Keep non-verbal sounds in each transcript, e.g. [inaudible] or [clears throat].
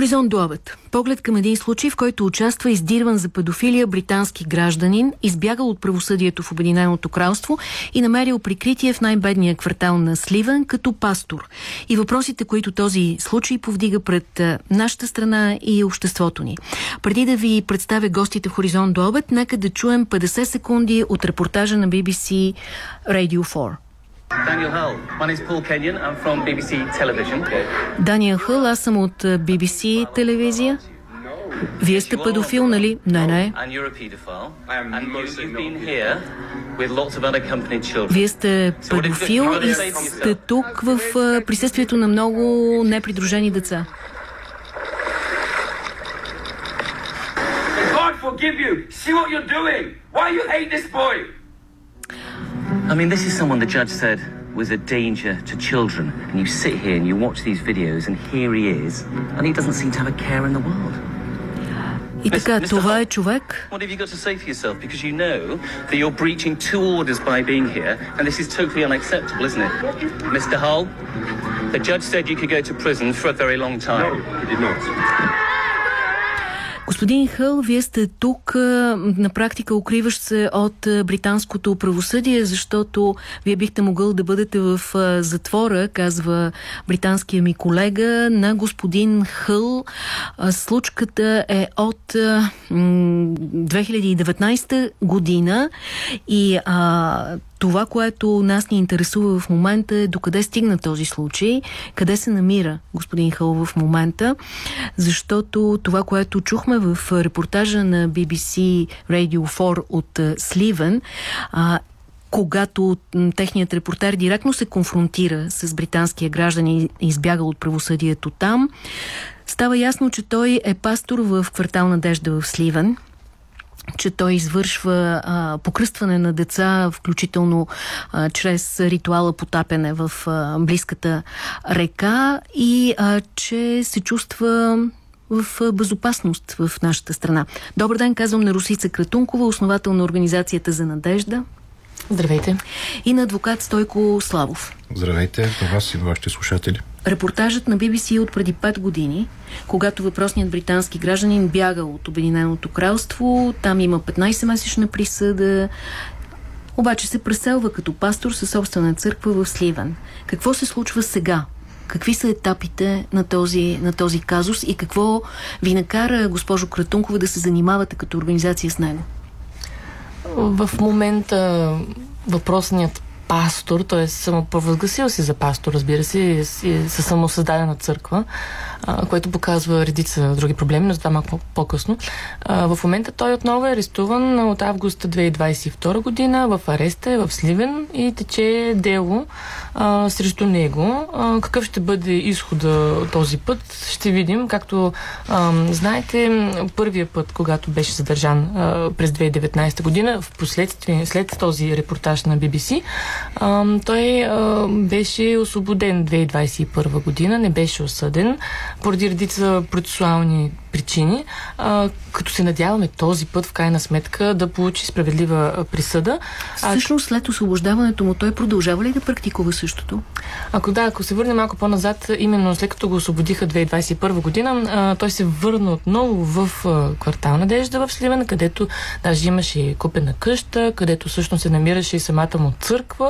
Хоризонт до обед. Поглед към един случай, в който участва издирван за педофилия британски гражданин, избягал от правосъдието в Обединеното кралство и намерил прикритие в най-бедния квартал на Сливен като пастор. И въпросите, които този случай повдига пред нашата страна и обществото ни. Преди да ви представя гостите в Хоризонт до обед, нека да чуем 50 секунди от репортажа на BBC Radio 4. Daniel Hull. My name is Paul Kenyon. I'm from BBC Television. Даниел Хъл, аз съм от BBC телевизия. Вие сте педофил, нали? Не, не. And you're a paedophile. And you, you've been here with lots of unaccompanied children. Вие сте педофил и сте тук в присъствието на много непридружени деца. God forgive you. See what you're doing. Why you hate this boy? I mean, this is someone the judge said was a danger to children. And you sit here and you watch these videos, and here he is, and he doesn't seem to have a care in the world. И така, Mr. това Hull, е човек, What have you got to say for yourself? Because you know that you're breaching two orders by being here, and this is totally unacceptable, isn't it? Mr. Hull, the judge said you could go to prison for a very long time. he did not. Господин Хъл, вие сте тук на практика укриващ се от британското правосъдие, защото вие бихте могъл да бъдете в затвора, казва британския ми колега, на господин Хъл. Случката е от а, м, 2019 година и а, това, което нас ни интересува в момента е докъде стигна този случай, къде се намира господин Хъл в момента, защото това, което чухме в репортажа на BBC Radio 4 от Сливен, а, когато техният репортер директно се конфронтира с британския гражданин, избягал от правосъдието там, става ясно, че той е пастор в квартал Надежда в Сливен че той извършва а, покръстване на деца, включително а, чрез ритуала потапяне в а, близката река и а, че се чувства в а, безопасност в нашата страна. Добър ден, казвам на Русица Кратункова, основател на Организацията за надежда Здравейте. и на адвокат Стойко Славов. Здравейте на вас и на вашите слушатели. Репортажът на BBC е от преди 5 години, когато въпросният британски гражданин бяга от Обединеното кралство. Там има 15-месечна присъда, обаче се преселва като пастор със собствена църква в Сливен. Какво се случва сега? Какви са етапите на този, на този казус и какво ви накара, госпожо Кратункова, да се занимавате като организация с него? В момента въпросният пастор, т.е. самопровъзгласил си за пастор, разбира се, и и със самосъздадена църква, а, което показва редица други проблеми, но за това малко по- по-късно. В момента той отново е арестуван от август 2022 година в ареста е в Сливен и тече дело а, срещу него. А, какъв ще бъде изхода този път, ще видим. Както а, знаете, първия път, когато беше задържан а, през 2019 година, в последствие, след този репортаж на BBC, а, той а, беше освободен 2021 година, не беше осъден поради редица процесуални причини, а, като се надяваме този път в крайна сметка да получи справедлива присъда. Всъщност след освобождаването му той продължава ли да практикува същото? ако да, ако се върне малко по-назад, именно след като го освободиха 2021 година, а, той се върна отново в а, квартал Надежда в Сливен, където даже имаше купена къща, където всъщност се намираше и самата му църква.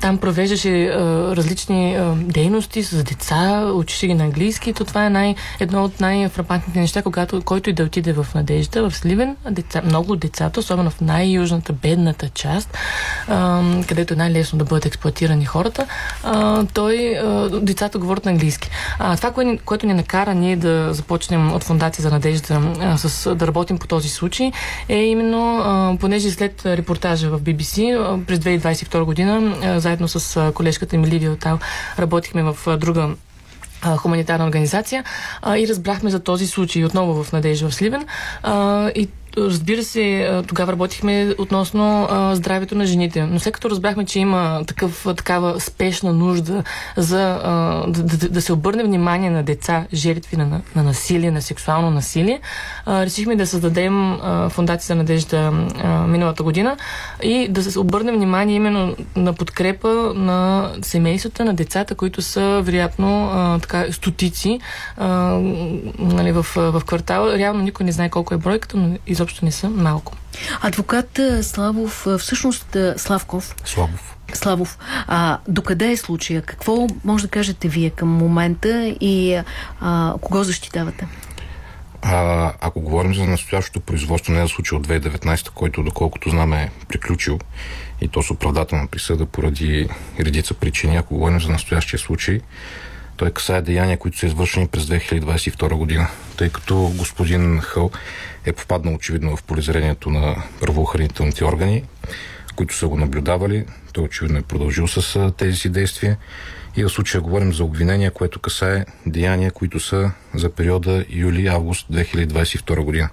Там провеждаше а, различни а, дейности с деца, учеше ги на английски. То това е най, едно от най-фрапантните неща, когато който и да отиде в Надежда, в Сливен. Деца, много от децата, особено в най-южната, бедната част, а, където е най-лесно да бъдат експлуатирани хората, а, той, а, децата говорят на английски. А, това, кое, което ни накара ние да започнем от Фундация за надежда а, с, да работим по този случай, е именно, а, понеже след репортажа в BBC а, през 2022 година, заедно с колежката ми Ливия Отал, работихме в друга хуманитарна организация и разбрахме за този случай отново в Надежда в Сливен. И разбира се, тогава работихме относно а, здравето на жените. Но след като разбрахме, че има такъв, такава спешна нужда за а, да, да, да се обърне внимание на деца, жертви на, на насилие, на сексуално насилие, а, решихме да създадем а, Фундацията Надежда а, миналата година и да се обърне внимание именно на подкрепа на семействата, на децата, които са вероятно а, така, стотици а, нали, в, в квартала. Реално никой не знае колко е бройката, но изобщо не са малко. Адвокат Славов, всъщност Славков. Славов. Славов, а, докъде е случая? Какво може да кажете вие към момента и а, кого защитавате? А, ако говорим за настоящото производство, не е за случай от 2019, който доколкото знаме е приключил и то с оправдателна присъда поради редица причини, ако говорим за настоящия случай, той касае деяния, които са извършени през 2022 година, тъй като господин Хъл е попаднал очевидно в полезрението на правоохранителните органи, които са го наблюдавали. Той очевидно е продължил с тези си действия. И в случая говорим за обвинения, което касае деяния, които са за периода юли-август 2022 година.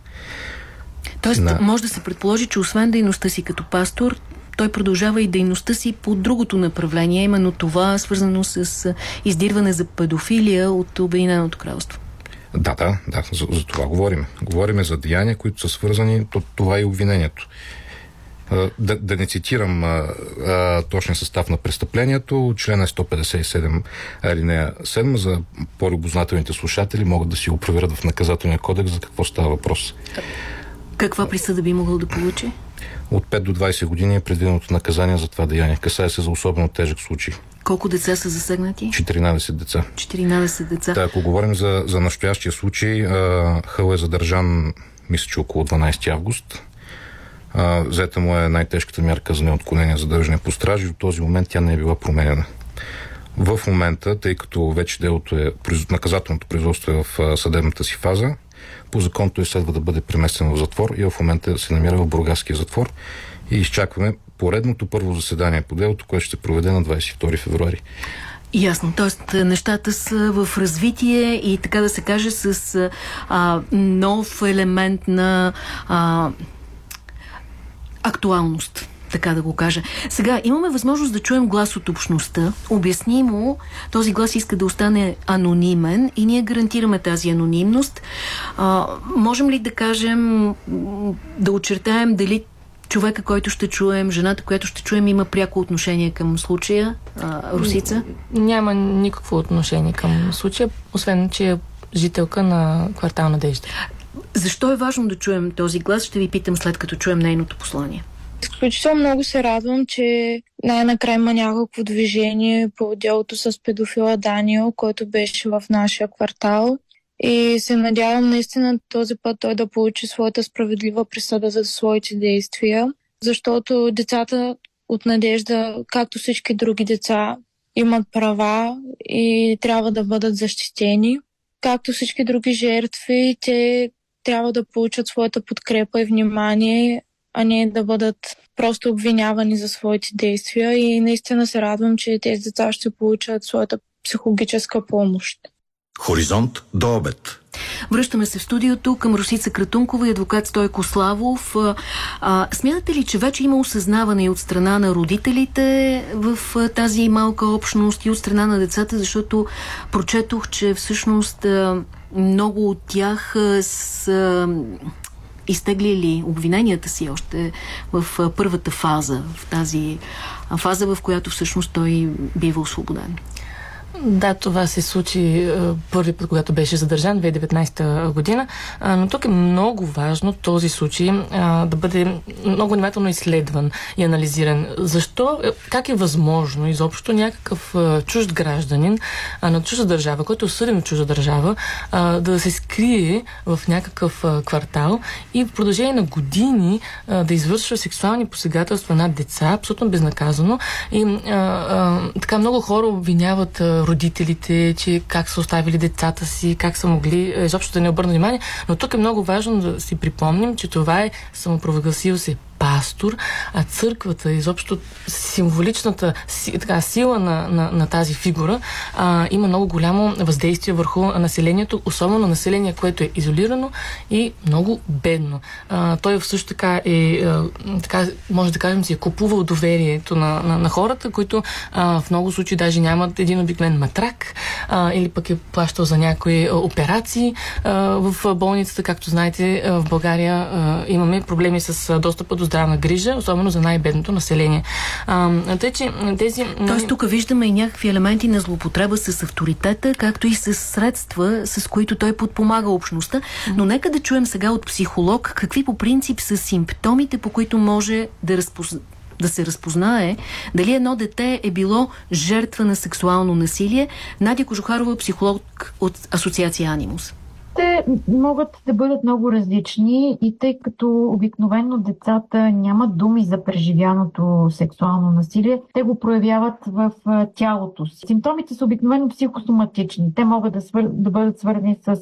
Тоест, на... може да се предположи, че освен дейността си като пастор, той продължава и дейността си по другото направление, именно това свързано с издирване за педофилия от Обединеното кралство. Да, да, да, за, за това говорим. Говориме за деяния, които са свързани, то, това е обвинението. Да, да не цитирам а, а, точен състав на престъплението, член е 157 алинея 7 за по-любознателните слушатели могат да си го проверят в наказателния кодекс за какво става въпрос. Каква присъда би могъл да получи? От 5 до 20 години е предвиденото наказание за това деяние. Касае се за особено тежък случай. Колко деца са засегнати? 14 деца. 14 деца. Да, ако говорим за, за настоящия случай, Хъл е задържан, мисля, че около 12 август. А, взета му е най-тежката мярка за неотклонение за държане по стражи. До този момент тя не е била променена. В момента, тъй като вече делото е, наказателното производство е в съдебната си фаза, по закон той следва да бъде преместен в затвор и в момента се намира в Бургаския затвор и изчакваме поредното първо заседание по делото, което ще проведе на 22 февруари. Ясно. Тоест, нещата са в развитие и така да се каже с а, нов елемент на а, актуалност така да го кажа. Сега, имаме възможност да чуем глас от общността. Обясни му, този глас иска да остане анонимен и ние гарантираме тази анонимност. А, можем ли да кажем, да очертаем дали човека, който ще чуем, жената, която ще чуем, има пряко отношение към случая, а, Русица? Няма никакво отношение към случая, освен, че е жителка на квартал Надежда. Защо е важно да чуем този глас? Ще ви питам след като чуем нейното послание. Изключително много се радвам, че най-накрая има някакво движение по делото с педофила Даниел, който беше в нашия квартал. И се надявам наистина този път той да получи своята справедлива присъда за своите действия, защото децата от надежда, както всички други деца, имат права и трябва да бъдат защитени. Както всички други жертви, те трябва да получат своята подкрепа и внимание, а не да бъдат просто обвинявани за своите действия. И наистина се радвам, че тези деца ще получат своята психологическа помощ. Хоризонт до обед. Връщаме се в студиото към Русица Кратункова и адвокат Стойко Славов. А, смятате ли, че вече има осъзнаване и от страна на родителите в тази малка общност и от страна на децата, защото прочетох, че всъщност много от тях са изтеглили обвиненията си още в първата фаза, в тази фаза, в която всъщност той бива освободен. Да, това се случи е, първи път, когато беше задържан, 2019 година. но тук е много важно този случай да бъде много внимателно изследван и анализиран. Защо, е, как е възможно изобщо някакъв чужд гражданин на чужда държава, който е осъден от чужда държава, да се скрие в някакъв квартал и в продължение на години да извършва сексуални посегателства над деца, абсолютно безнаказано. И така много хора обвиняват родителите, че как са оставили децата си, как са могли е, изобщо да не обърнат внимание. Но тук е много важно да си припомним, че това е самопровъгласил се пастор, а църквата, изобщо символичната така, сила на, на, на тази фигура а, има много голямо въздействие върху населението, особено на население, което е изолирано и много бедно. А, той също така е, а, така, може да кажем, си е купувал доверието на, на, на хората, които а, в много случаи даже нямат един обикновен матрак а, или пък е плащал за някои операции а, в болницата. Както знаете, в България а, имаме проблеми с достъпа до здравна грижа, особено за най-бедното население. А, тъй, че тези... Тоест тук виждаме и някакви елементи на злоупотреба с авторитета, както и с средства, с които той подпомага общността. Но нека да чуем сега от психолог какви по принцип са симптомите, по които може да разпозна да се разпознае дали едно дете е било жертва на сексуално насилие. Надя Кожухарова, психолог от Асоциация Анимус те могат да бъдат много различни и тъй като обикновено децата нямат думи за преживяното сексуално насилие, те го проявяват в тялото си. Симптомите са обикновено психосоматични. Те могат да, свър... да бъдат свързани с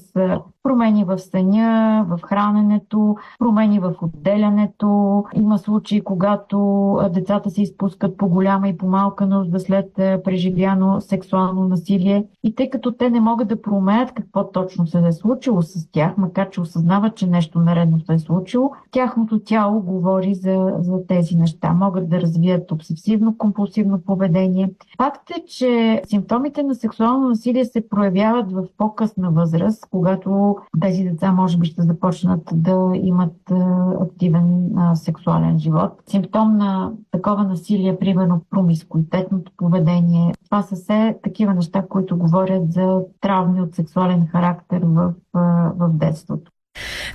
промени в съня, в храненето, промени в отделянето. Има случаи, когато децата се изпускат по голяма и по малка нужда след преживяно сексуално насилие. И тъй като те не могат да проумеят какво точно се е случило с тях, макар че осъзнават, че нещо наредно се е случило, тяхното тяло говори за, за тези неща. Могат да развият обсесивно-компулсивно поведение. Факт е, че симптомите на сексуално насилие се проявяват в по-късна възраст, когато тези деца може би ще започнат да имат активен сексуален живот. Симптом на такова насилие, примерно промискуитетното поведение, това са все такива неща, които говорят за травми от сексуален характер в, в детството.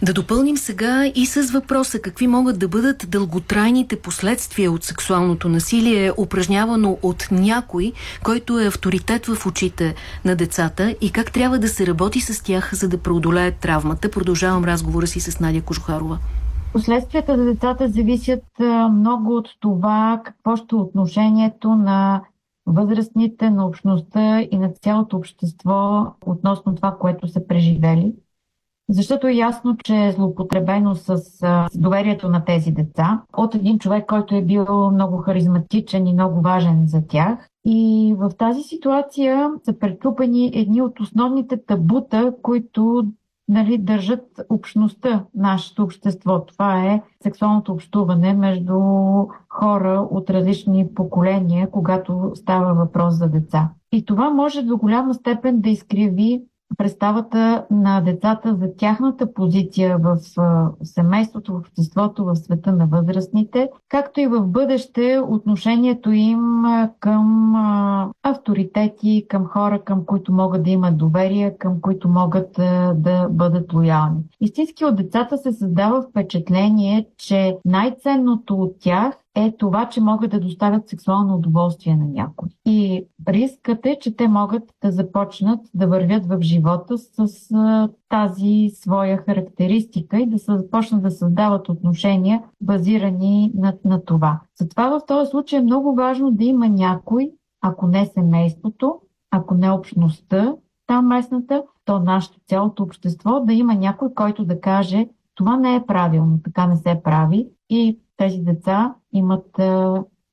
Да допълним сега и с въпроса какви могат да бъдат дълготрайните последствия от сексуалното насилие, упражнявано от някой, който е авторитет в очите на децата и как трябва да се работи с тях, за да преодолеят травмата. Продължавам разговора си с Надя Кожухарова. Последствията за децата зависят много от това какво ще е отношението на възрастните, на общността и на цялото общество относно това, което са преживели защото е ясно, че е злоупотребено с, доверието на тези деца от един човек, който е бил много харизматичен и много важен за тях. И в тази ситуация са претрупани едни от основните табута, които нали, държат общността, нашето общество. Това е сексуалното общуване между хора от различни поколения, когато става въпрос за деца. И това може до голяма степен да изкриви представата на децата за тяхната позиция в семейството, в обществото, в света на възрастните, както и в бъдеще отношението им към авторитети, към хора, към които могат да имат доверие, към които могат да бъдат лоялни. Истински от децата се създава впечатление, че най-ценното от тях е това, че могат да доставят сексуално удоволствие на някой. И рискът е, че те могат да започнат да вървят в живота с а, тази своя характеристика и да се започнат да създават отношения, базирани на, на това. Затова в този случай е много важно да има някой, ако не семейството, ако не общността, там местната, то нашето цялото общество, да има някой, който да каже това не е правилно, така не се прави и тези деца имат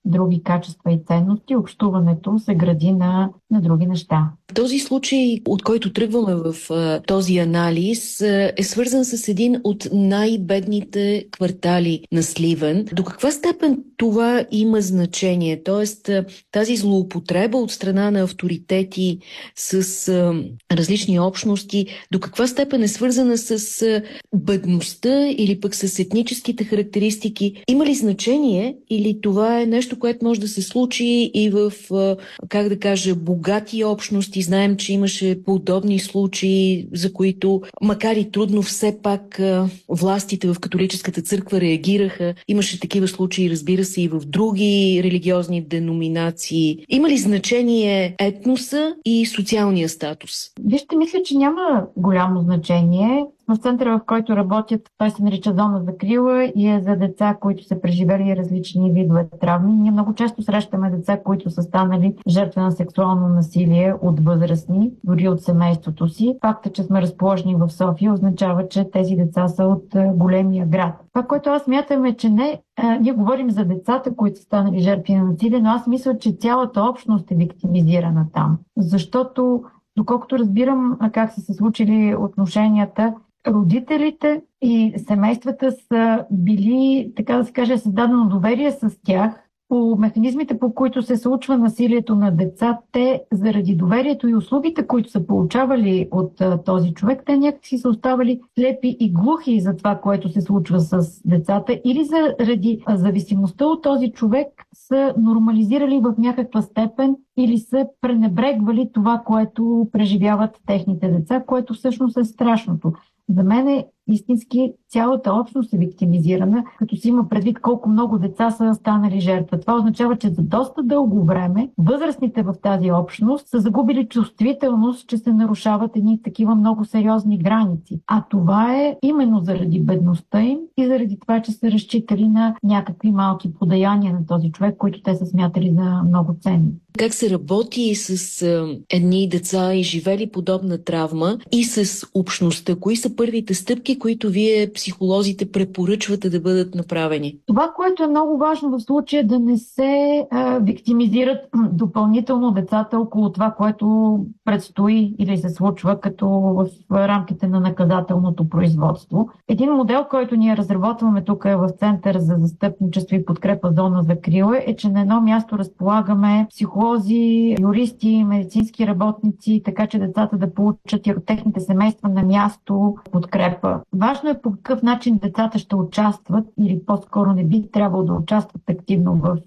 други качества и ценности. Общуването се гради на, на други неща. Този случай, от който тръгваме в а, този анализ, а, е свързан с един от най-бедните квартали на Сливен. До каква степен това има значение? Тоест, а, тази злоупотреба от страна на авторитети с а, различни общности, до каква степен е свързана с а, бедността или пък с етническите характеристики? Има ли значение или това е нещо, което може да се случи и в, а, как да кажа, богати общности, Знаем, че имаше подобни случаи, за които, макар и трудно, все пак властите в католическата църква реагираха. Имаше такива случаи, разбира се, и в други религиозни деноминации. Има ли значение етноса и социалния статус? Вижте, мисля, че няма голямо значение В центъра, в който работят, той се нарича зона за крила и е за деца, които са преживели различни видове травми. Ние много често срещаме деца, които са станали жертва на сексуално насилие от възрастни, дори от семейството си. Факта, че сме разположени в София, означава, че тези деца са от големия град. Това, което аз мятам е, че не, а, ние говорим за децата, които са станали жертви на насилие, но аз мисля, че цялата общност е виктимизирана там. Защото, доколкото разбирам как са се случили отношенията, родителите и семействата са били, така да се каже, създадено доверие с тях по механизмите, по които се случва насилието на деца, те заради доверието и услугите, които са получавали от този човек, те някакси са оставали слепи и глухи за това, което се случва с децата или заради зависимостта от този човек са нормализирали в някаква степен или са пренебрегвали това, което преживяват техните деца, което всъщност е страшното. За мен е истински цялата общност е виктимизирана, като си има предвид колко много деца са станали жертва. Това означава, че за доста дълго време възрастните в тази общност са загубили чувствителност, че се нарушават едни такива много сериозни граници. А това е именно заради бедността им и заради това, че са разчитали на някакви малки подаяния на този човек, които те са смятали за много ценни. Как се работи с едни деца и живели подобна травма и с общността? Кои са първите стъпки, които вие, психолозите, препоръчвате да бъдат направени? Това, което е много важно в случая, да не се а, виктимизират [clears throat] допълнително децата около това, което предстои или се случва като в рамките на наказателното производство. Един модел, който ние разработваме тук е в Център за застъпничество и подкрепа зона за крила, е, че на едно място разполагаме психолози, юристи, медицински работници, така че децата да получат и от техните семейства на място подкрепа. Важно е по какъв начин децата ще участват или по-скоро не би трябвало да участват активно в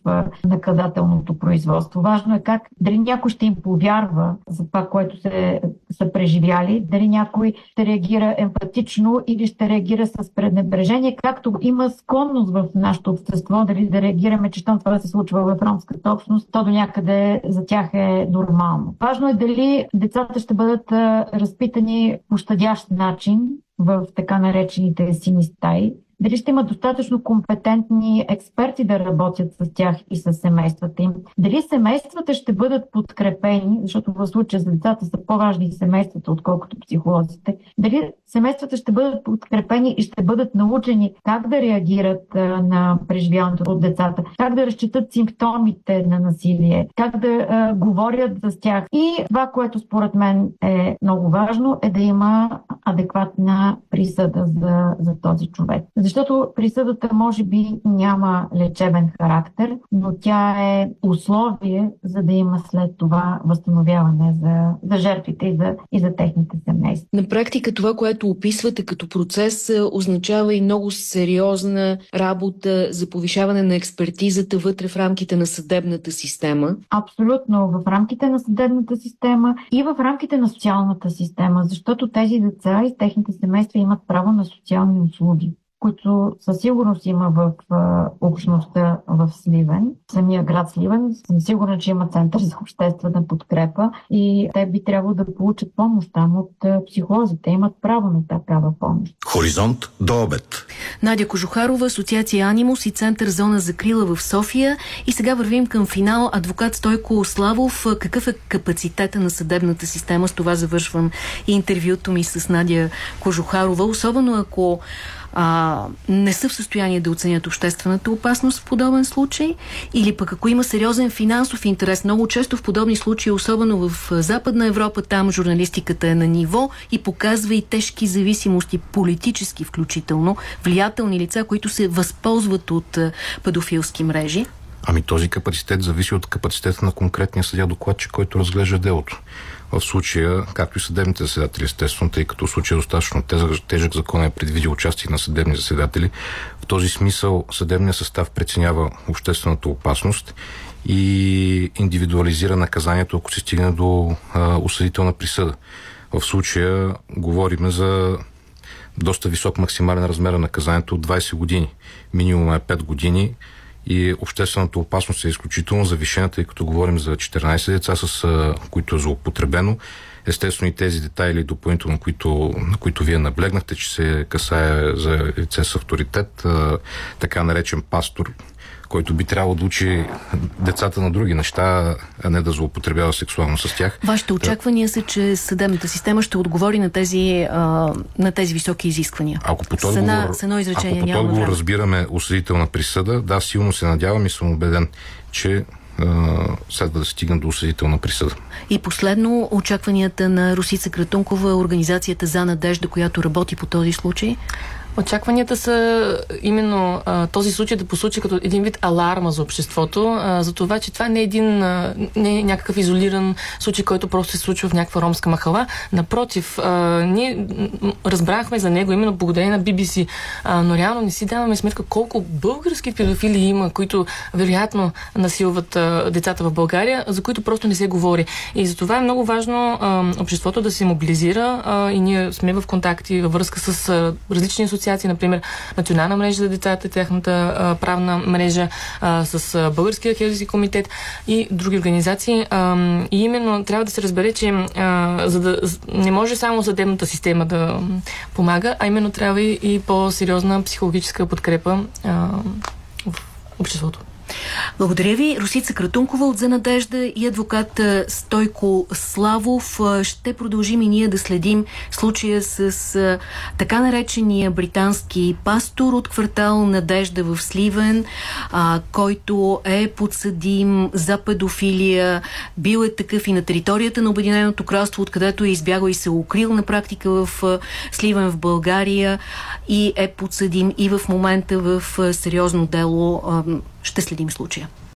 наказателното производство. Важно е как дали някой ще им повярва за това, което се, са преживяли, дали някой ще реагира емпатично или ще реагира с пренебрежение, както има склонност в нашето общество, дали да реагираме, че това се случва в ромската общност, то до някъде за тях е нормално. Важно е дали децата ще бъдат разпитани по щадящ начин, в така наречените сини стаи, дали ще има достатъчно компетентни експерти да работят с тях и с семействата им, дали семействата ще бъдат подкрепени, защото в случая за децата са по-важни семействата, отколкото психолозите, дали семействата ще бъдат подкрепени и ще бъдат научени как да реагират на преживяването от децата, как да разчитат симптомите на насилие, как да а, говорят за тях. И това, което според мен е много важно, е да има адекватна присъда за, за този човек. Защото присъдата може би няма лечебен характер, но тя е условие за да има след това възстановяване за, за жертвите и за, и за техните семейства. На практика това, което описвате като процес, е, означава и много сериозна работа за повишаване на експертизата вътре в рамките на съдебната система. Абсолютно. В рамките на съдебната система и в рамките на социалната система, защото тези деца и техните семейства имат право на социални услуги които със сигурност има в общността в Сливен, самия град Сливен. Съм сигурна, че има център за обществена подкрепа и те би трябвало да получат помощ там от психолозите. Имат право на такава помощ. Хоризонт до обед. Надя Кожухарова, Асоциация Анимус и Център Зона за крила в София. И сега вървим към финал. Адвокат Стойко Славов, какъв е капацитета на съдебната система? С това завършвам интервюто ми с Надя Кожухарова. Особено ако а, не са в състояние да оценят обществената опасност в подобен случай или пък ако има сериозен финансов интерес. Много често в подобни случаи, особено в Западна Европа, там журналистиката е на ниво и показва и тежки зависимости, политически включително, влиятелни лица, които се възползват от педофилски мрежи. Ами този капацитет зависи от капацитета на конкретния съдя докладчик, който разглежда делото. В случая, както и съдебните заседатели, естествено, тъй като случая е достатъчно тежък, тежък закон е предвидил участие на съдебни заседатели, в този смисъл съдебният състав преценява обществената опасност и индивидуализира наказанието, ако се стигне до а, осъдителна присъда. В случая говорим за доста висок максимален размер на наказанието от 20 години. Минимум е 5 години и обществената опасност е изключително завишена, тъй като говорим за 14 деца, с които е злоупотребено. естествено и тези детайли допълнително, които, на които вие наблегнахте, че се касае за лице с авторитет, така наречен пастор, който би трябвало да учи децата на други неща, а не да злоупотребява сексуално с тях. Вашите очаквания са, че съдебната система ще отговори на тези, а, на тези високи изисквания. Ако по този отговор, с едно изречение, ако по отговор разбираме осъдителна присъда, да, силно се надявам и съм убеден, че следва да стигна до осъдителна присъда. И последно, очакванията на Русица Кратункова, организацията за надежда, която работи по този случай? Очакванията са именно а, този случай да послучи като един вид аларма за обществото, а, за това, че това не е един а, не е някакъв изолиран случай, който просто се случва в някаква ромска махала. Напротив, а, ние разбрахме за него именно благодарение на BBC, а, но реално не си даваме сметка колко български педофили има, които вероятно насилват а, децата в България, за които просто не се говори. И за това е много важно а, обществото да се мобилизира а, и ние сме в контакти във връзка с а, различни асоциации, например Национална мрежа за децата, тяхната а, правна мрежа а, с Българския хелзи комитет и други организации. А, и именно трябва да се разбере, че а, за да, не може само съдебната система да помага, а именно трябва и, и по-сериозна психологическа подкрепа а, в обществото. Благодаря ви. Русица Кратункова от За надежда и адвокат Стойко Славов. Ще продължим и ние да следим случая с така наречения британски пастор от квартал Надежда в Сливен, който е подсъдим за педофилия. Бил е такъв и на територията на Обединеното кралство, откъдето е избягал и се е укрил на практика в Сливен в България и е подсъдим и в момента в сериозно дело ще следим случая.